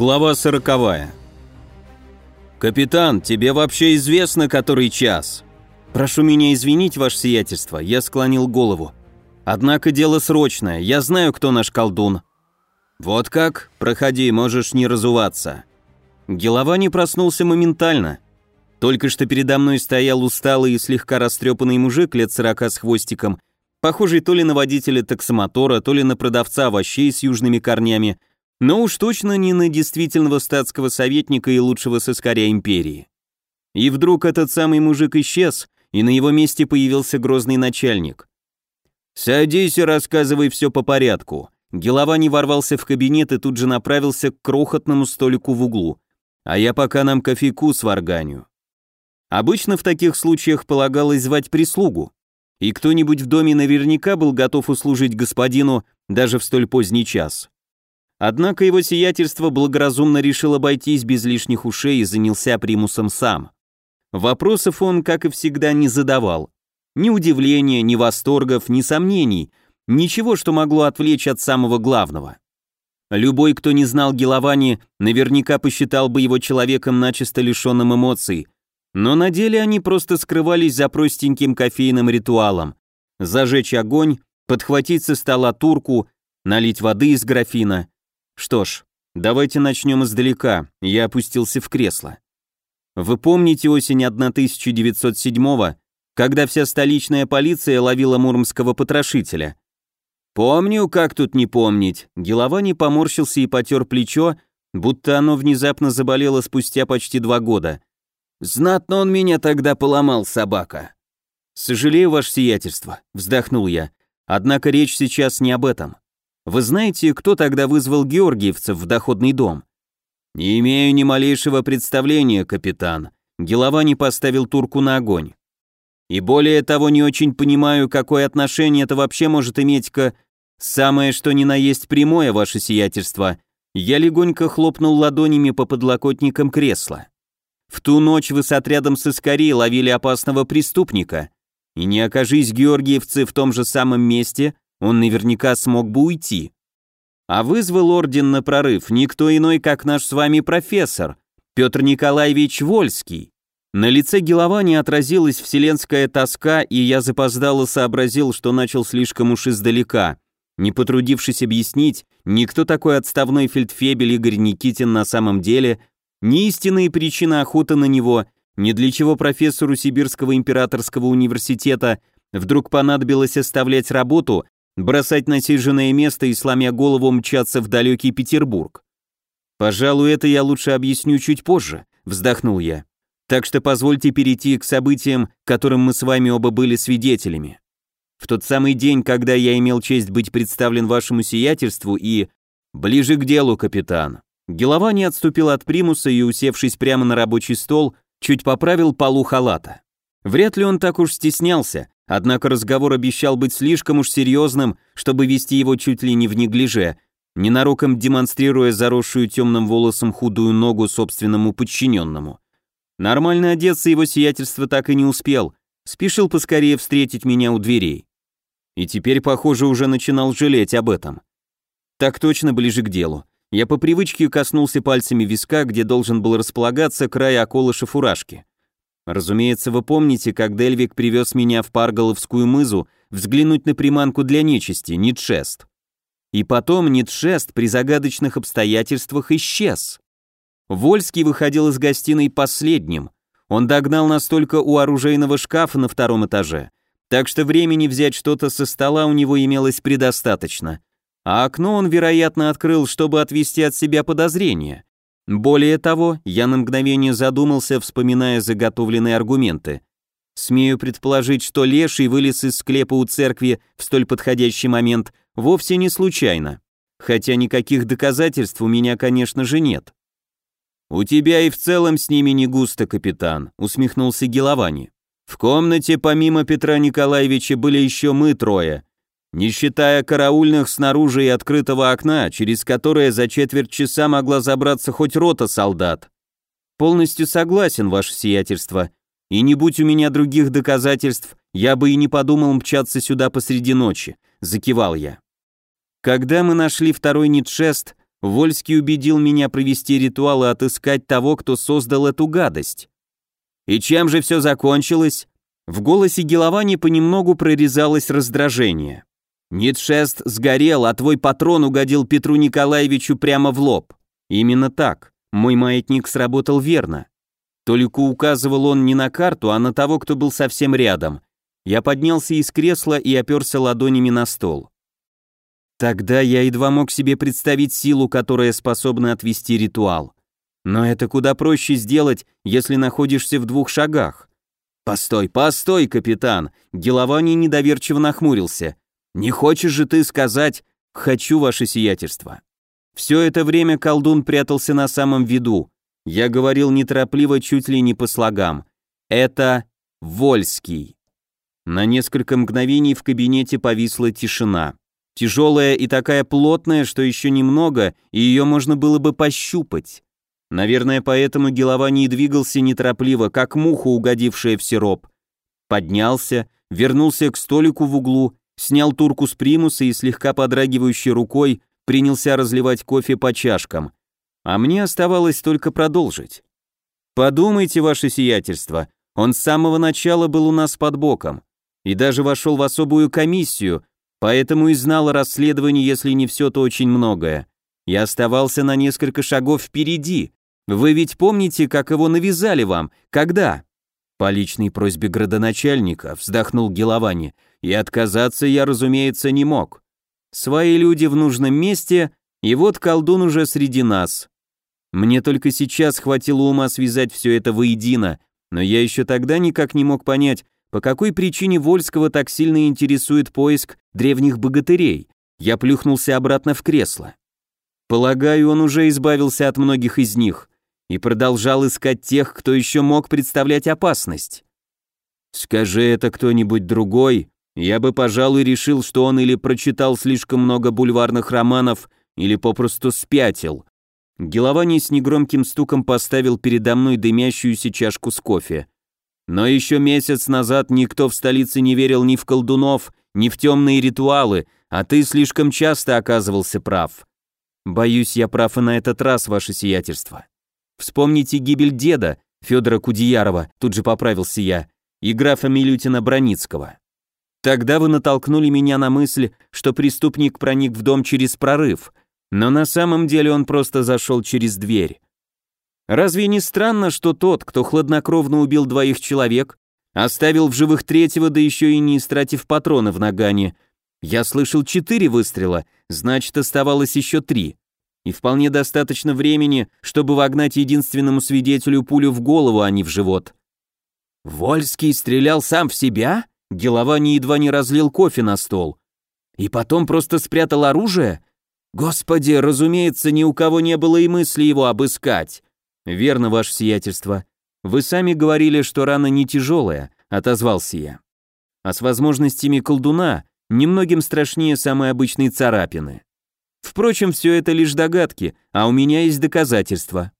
Глава сороковая. «Капитан, тебе вообще известно, который час?» «Прошу меня извинить, ваше сиятельство», — я склонил голову. «Однако дело срочное, я знаю, кто наш колдун». «Вот как? Проходи, можешь не разуваться». Геловани проснулся моментально. Только что передо мной стоял усталый и слегка растрепанный мужик лет сорока с хвостиком, похожий то ли на водителя таксомотора, то ли на продавца овощей с южными корнями, но уж точно не на действительного статского советника и лучшего соскаря империи. И вдруг этот самый мужик исчез, и на его месте появился грозный начальник. «Садись и рассказывай все по порядку». Геловани ворвался в кабинет и тут же направился к крохотному столику в углу. «А я пока нам кофейку сварганю». Обычно в таких случаях полагалось звать прислугу, и кто-нибудь в доме наверняка был готов услужить господину даже в столь поздний час. Однако его сиятельство благоразумно решил обойтись без лишних ушей и занялся примусом сам. Вопросов он, как и всегда, не задавал. Ни удивления, ни восторгов, ни сомнений, ничего, что могло отвлечь от самого главного. Любой, кто не знал Геловани, наверняка посчитал бы его человеком начисто лишенным эмоций, но на деле они просто скрывались за простеньким кофейным ритуалом. Зажечь огонь, подхватить со стола турку, налить воды из графина, что ж, давайте начнем издалека. Я опустился в кресло. Вы помните осень 1907-го, когда вся столичная полиция ловила мурмского потрошителя? Помню, как тут не помнить. Геловани поморщился и потер плечо, будто оно внезапно заболело спустя почти два года. Знатно он меня тогда поломал, собака. Сожалею, ваше сиятельство, вздохнул я. Однако речь сейчас не об этом. Вы знаете, кто тогда вызвал георгиевцев в доходный дом? Не имею ни малейшего представления, капитан. Геловани поставил турку на огонь. И более того, не очень понимаю, какое отношение это вообще может иметь к... Самое что ни на есть прямое, ваше сиятельство. Я легонько хлопнул ладонями по подлокотникам кресла. В ту ночь вы с отрядом сыскарей ловили опасного преступника. И не окажись георгиевцы в том же самом месте, он наверняка смог бы уйти. А вызвал орден на прорыв никто иной, как наш с вами профессор, Петр Николаевич Вольский. На лице Геловани отразилась вселенская тоска, и я запоздало сообразил, что начал слишком уж издалека. Не потрудившись объяснить, никто такой отставной фельдфебель Игорь Никитин на самом деле, ни истинные причины охоты на него, ни для чего профессору Сибирского императорского университета вдруг понадобилось оставлять работу, бросать насиженное место и, сломя голову, мчаться в далекий Петербург. «Пожалуй, это я лучше объясню чуть позже», — вздохнул я. «Так что позвольте перейти к событиям, которым мы с вами оба были свидетелями. В тот самый день, когда я имел честь быть представлен вашему сиятельству и... Ближе к делу, капитан». Геловани отступил от примуса и, усевшись прямо на рабочий стол, чуть поправил полу халата. Вряд ли он так уж стеснялся, Однако разговор обещал быть слишком уж серьезным, чтобы вести его чуть ли не в неглиже, ненароком демонстрируя заросшую темным волосом худую ногу собственному подчиненному. Нормально одеться его сиятельство так и не успел, спешил поскорее встретить меня у дверей. И теперь, похоже, уже начинал жалеть об этом. Так точно ближе к делу. Я по привычке коснулся пальцами виска, где должен был располагаться край околыша фуражки. Разумеется, вы помните, как Дельвик привез меня в Парголовскую мызу взглянуть на приманку для нечисти, Нитшест. И потом Нитшест при загадочных обстоятельствах исчез. Вольский выходил из гостиной последним. Он догнал нас только у оружейного шкафа на втором этаже, так что времени взять что-то со стола у него имелось предостаточно. А окно он, вероятно, открыл, чтобы отвести от себя подозрения. Более того, я на мгновение задумался, вспоминая заготовленные аргументы. Смею предположить, что леший вылез из склепа у церкви в столь подходящий момент вовсе не случайно. Хотя никаких доказательств у меня, конечно же, нет. «У тебя и в целом с ними не густо, капитан», — усмехнулся Геловани. «В комнате помимо Петра Николаевича были еще мы трое, не считая караульных снаружи и открытого окна, через которое за четверть часа могла забраться хоть рота солдат. Полностью согласен, ваше сиятельство, и не будь у меня других доказательств, я бы и не подумал мчаться сюда посреди ночи, закивал я. Когда мы нашли второй нитшест, Вольский убедил меня провести ритуал и отыскать того, кто создал эту гадость. И чем же все закончилось? В голосе Геловани понемногу прорезалось раздражение. Нитшест сгорел, а твой патрон угодил Петру Николаевичу прямо в лоб. Именно так. Мой маятник сработал верно. Только указывал он не на карту, а на того, кто был совсем рядом. Я поднялся из кресла и оперся ладонями на стол. Тогда я едва мог себе представить силу, которая способна отвести ритуал. Но это куда проще сделать, если находишься в двух шагах. «Постой, постой, капитан!» Геловани недоверчиво нахмурился. «Не хочешь же ты сказать «хочу, ваше сиятельство»?» Все это время колдун прятался на самом виду. Я говорил неторопливо, чуть ли не по слогам. «Это Вольский». На несколько мгновений в кабинете повисла тишина. Тяжелая и такая плотная, что еще немного, и ее можно было бы пощупать. Наверное, поэтому Геловани двигался неторопливо, как муха, угодившая в сироп. Поднялся, вернулся к столику в углу, снял турку с примуса и слегка подрагивающей рукой принялся разливать кофе по чашкам. А мне оставалось только продолжить. «Подумайте, ваше сиятельство, он с самого начала был у нас под боком и даже вошел в особую комиссию, Поэтому и знал о расследовании, если не все, то очень многое. Я оставался на несколько шагов впереди. Вы ведь помните, как его навязали вам? Когда? По личной просьбе градоначальника, вздохнул Геловани, и отказаться я, разумеется, не мог. Свои люди в нужном месте, и вот колдун уже среди нас. Мне только сейчас хватило ума связать все это воедино, но я еще тогда никак не мог понять, по какой причине Вольского так сильно интересует поиск древних богатырей? Я плюхнулся обратно в кресло. Полагаю, он уже избавился от многих из них и продолжал искать тех, кто еще мог представлять опасность. Скажи это кто-нибудь другой, я бы, пожалуй, решил, что он или прочитал слишком много бульварных романов, или попросту спятил. Геловани с негромким стуком поставил передо мной дымящуюся чашку с кофе. Но еще месяц назад никто в столице не верил ни в колдунов, ни в темные ритуалы, а ты слишком часто оказывался прав. Боюсь, я прав и на этот раз, ваше сиятельство. Вспомните гибель деда, Федора Кудеярова, тут же поправился я, и графа Милютина Броницкого. Тогда вы натолкнули меня на мысль, что преступник проник в дом через прорыв, но на самом деле он просто зашел через дверь. Разве не странно, что тот, кто хладнокровно убил двоих человек, оставил в живых третьего, да еще и не истратив патроны в нагане? Я слышал четыре выстрела, значит, оставалось еще три. И вполне достаточно времени, чтобы вогнать единственному свидетелю пулю в голову, а не в живот. Вольский стрелял сам в себя? Геловани едва не разлил кофе на стол. И потом просто спрятал оружие? Господи, разумеется, ни у кого не было и мысли его обыскать. «Верно, ваше сиятельство. Вы сами говорили, что рана не тяжелая», — отозвался я. «А с возможностями колдуна немногим страшнее самой обычной царапины. Впрочем, все это лишь догадки, а у меня есть доказательства.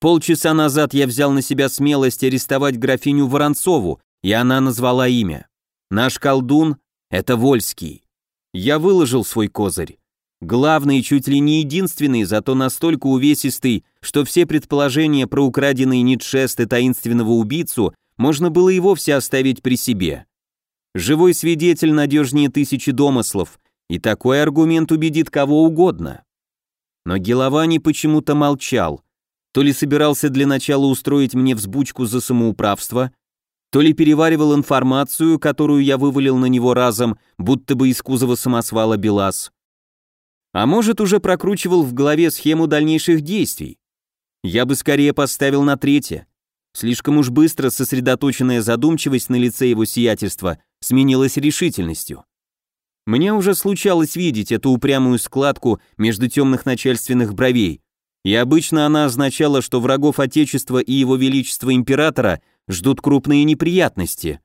Полчаса назад я взял на себя смелость арестовать графиню Воронцову, и она назвала имя. Наш колдун — это Вольский. Я выложил свой козырь. Главный, чуть ли не единственный, зато настолько увесистый, что все предположения про украденный Ницшест и таинственного убийцу можно было и вовсе оставить при себе. Живой свидетель надежнее тысячи домыслов, и такой аргумент убедит кого угодно. Но Геловани почему-то молчал, то ли собирался для начала устроить мне взбучку за самоуправство, то ли переваривал информацию, которую я вывалил на него разом, будто бы из кузова самосвала БелАЗ, а может, уже прокручивал в голове схему дальнейших действий. Я бы скорее поставил на третье. Слишком уж быстро сосредоточенная задумчивость на лице его сиятельства сменилась решительностью. Мне уже случалось видеть эту упрямую складку между темных начальственных бровей, и обычно она означала, что врагов Отечества и его Величества Императора ждут крупные неприятности.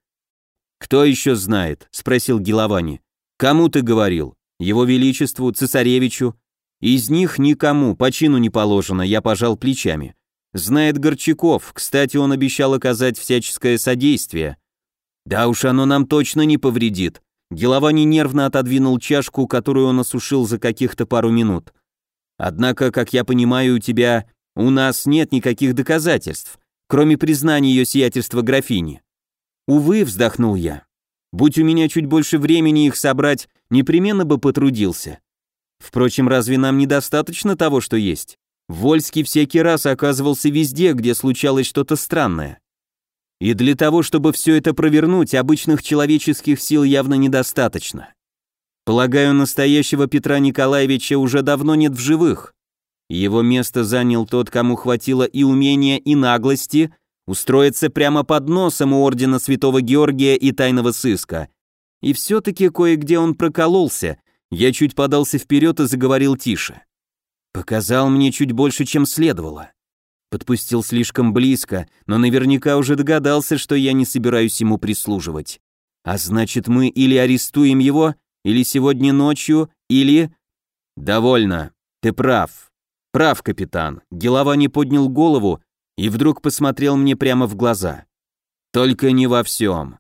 «Кто еще знает?» — спросил Геловани. «Кому ты говорил?» его величеству, цесаревичу. Из них никому по чину не положено, я пожал плечами. Знает Горчаков, кстати, он обещал оказать всяческое содействие. Да уж оно нам точно не повредит. Геловани нервно отодвинул чашку, которую он осушил за каких-то пару минут. Однако, как я понимаю, у тебя... У нас нет никаких доказательств, кроме признания ее сиятельства графини. Увы, вздохнул я. Будь у меня чуть больше времени их собрать, непременно бы потрудился. Впрочем, разве нам недостаточно того, что есть? Вольский всякий раз оказывался везде, где случалось что-то странное. И для того, чтобы все это провернуть, обычных человеческих сил явно недостаточно. Полагаю, настоящего Петра Николаевича уже давно нет в живых. Его место занял тот, кому хватило и умения, и наглости устроиться прямо под носом у ордена Святого Георгия и тайного сыска. И все-таки кое-где он прокололся. Я чуть подался вперед и заговорил тише. Показал мне чуть больше, чем следовало. Подпустил слишком близко, но наверняка уже догадался, что я не собираюсь ему прислуживать. А значит, мы или арестуем его, или сегодня ночью, или... Довольно. Ты прав. Прав, капитан. Гелова не поднял голову и вдруг посмотрел мне прямо в глаза. Только не во всем.